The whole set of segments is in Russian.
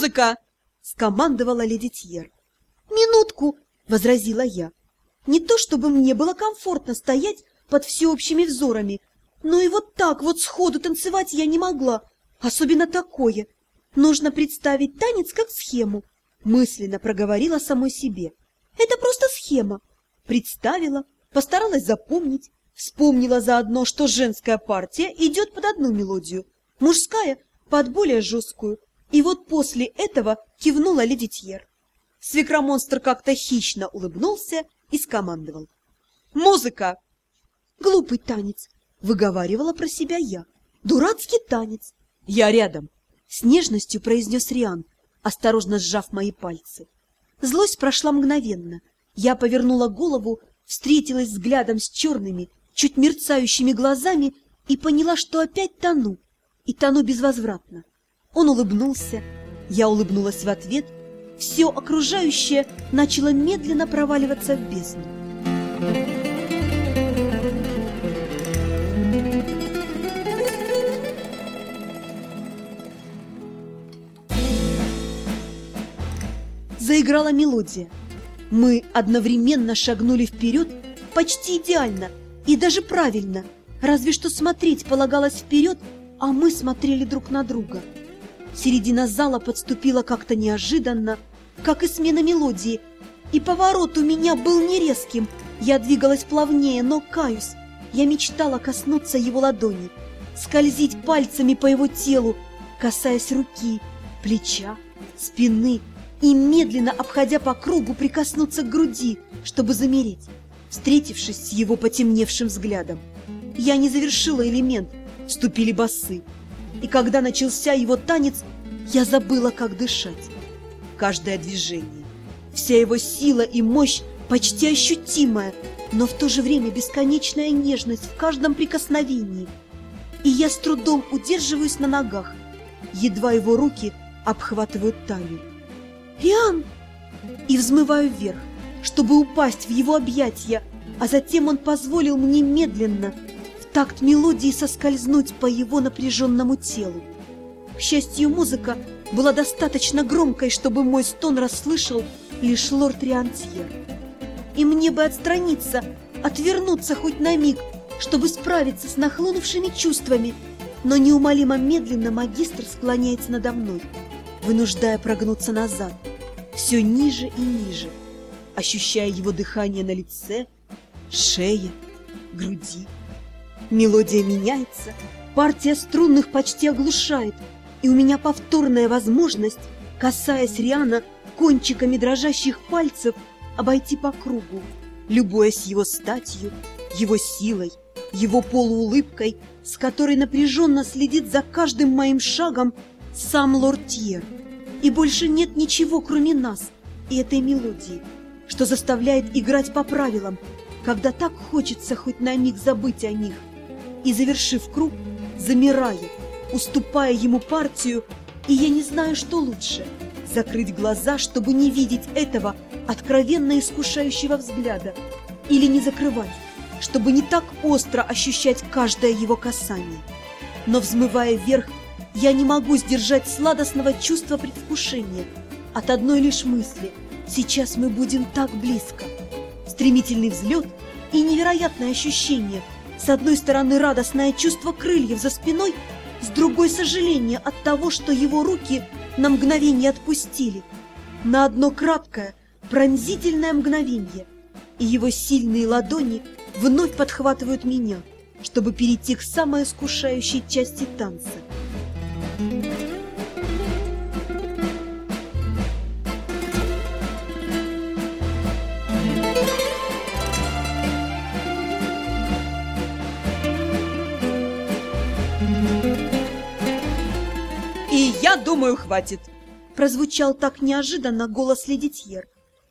Музыка!» — скомандовала леди Тьер. «Минутку!» — возразила я. «Не то чтобы мне было комфортно стоять под всеобщими взорами, но и вот так вот сходу танцевать я не могла, особенно такое. Нужно представить танец как схему», — мысленно проговорила самой себе. «Это просто схема». Представила, постаралась запомнить, вспомнила заодно, что женская партия идет под одну мелодию, мужская — под более жесткую, и вот после этого кивнула леди Тьер. Свекромонстр как-то хищно улыбнулся и скомандовал. «Музыка!» «Глупый танец!» — выговаривала про себя я. «Дурацкий танец!» «Я рядом!» — с нежностью произнес Риан, осторожно сжав мои пальцы. Злость прошла мгновенно. Я повернула голову, встретилась взглядом с черными, чуть мерцающими глазами и поняла, что опять тону, и тону безвозвратно. Он улыбнулся, я улыбнулась в ответ, все окружающее начало медленно проваливаться в бездну. Заиграла мелодия. Мы одновременно шагнули вперед почти идеально и даже правильно, разве что смотреть полагалось вперед, а мы смотрели друг на друга. Середина зала подступила как-то неожиданно, как и смена мелодии, и поворот у меня был не резким. Я двигалась плавнее, но, каюсь, я мечтала коснуться его ладони, скользить пальцами по его телу, касаясь руки, плеча, спины и, медленно обходя по кругу, прикоснуться к груди, чтобы замереть, встретившись с его потемневшим взглядом. Я не завершила элемент, ступили басы и когда начался его танец, я забыла, как дышать. Каждое движение, вся его сила и мощь почти ощутимая, но в то же время бесконечная нежность в каждом прикосновении. И я с трудом удерживаюсь на ногах, едва его руки обхватывают талию. «Риан!» И взмываю вверх, чтобы упасть в его объятия, а затем он позволил мне медленно, такт мелодии соскользнуть по его напряженному телу. К счастью, музыка была достаточно громкой, чтобы мой стон расслышал лишь лорд Риантьер. И мне бы отстраниться, отвернуться хоть на миг, чтобы справиться с нахлынувшими чувствами, но неумолимо медленно магистр склоняется надо мной, вынуждая прогнуться назад, все ниже и ниже, ощущая его дыхание на лице, шее, груди. Мелодия меняется, партия струнных почти оглушает, и у меня повторная возможность, касаясь Риана кончиками дрожащих пальцев, обойти по кругу, любуясь его статью, его силой, его полуулыбкой, с которой напряженно следит за каждым моим шагом сам лорд Тьер. И больше нет ничего, кроме нас и этой мелодии, что заставляет играть по правилам, когда так хочется хоть на миг забыть о них и, завершив круг, замирает, уступая ему партию, и я не знаю, что лучше – закрыть глаза, чтобы не видеть этого откровенно искушающего взгляда, или не закрывать, чтобы не так остро ощущать каждое его касание. Но, взмывая вверх, я не могу сдержать сладостного чувства предвкушения от одной лишь мысли «сейчас мы будем так близко». Стремительный взлет и невероятное ощущение – с одной стороны радостное чувство крыльев за спиной, с другой сожаление от того, что его руки на мгновение отпустили. На одно краткое, пронзительное мгновение. И его сильные ладони вновь подхватывают меня, чтобы перейти к самой искушающей части танца. Я думаю, хватит. Прозвучал так неожиданно голос ледитьер.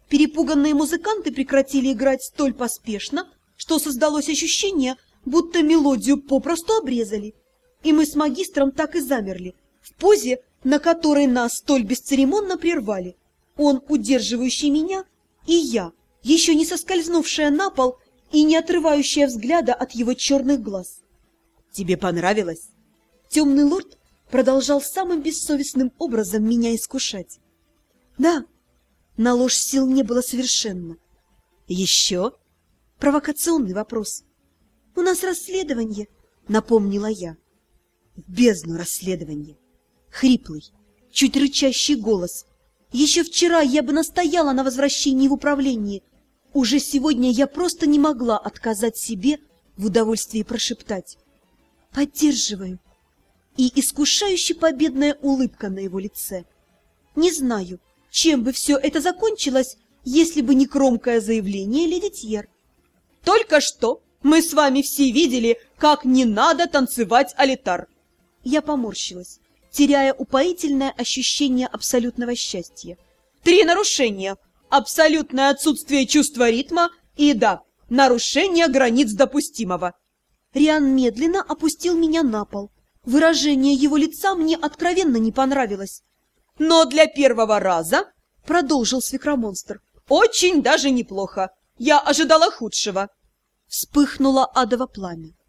Перепуганные музыканты прекратили играть столь поспешно, что создалось ощущение, будто мелодию попросту обрезали. И мы с магистром так и замерли, в позе, на которой нас столь бесцеремонно прервали. Он, удерживающий меня, и я, еще не соскользнувшая на пол и не отрывающая взгляда от его черных глаз. «Тебе понравилось?» Темный лорд продолжал самым бессовестным образом меня искушать. Да, на ложь сил не было совершенно. Еще? Провокационный вопрос. У нас расследование, напомнила я. В бездну расследование. Хриплый, чуть рычащий голос. Еще вчера я бы настояла на возвращении в управление. Уже сегодня я просто не могла отказать себе в удовольствии прошептать. Поддерживаю. И искушающе победная улыбка на его лице. Не знаю, чем бы все это закончилось, если бы не кромкое заявление леди Тьер. Только что мы с вами все видели, как не надо танцевать алитар. Я поморщилась, теряя упоительное ощущение абсолютного счастья. Три нарушения. Абсолютное отсутствие чувства ритма и, да, нарушение границ допустимого. Риан медленно опустил меня на пол. Выражение его лица мне откровенно не понравилось. Но для первого раза, продолжил свекромонстр, очень даже неплохо. Я ожидала худшего. Вспыхнуло адово пламя.